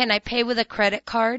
Can I pay with a credit card?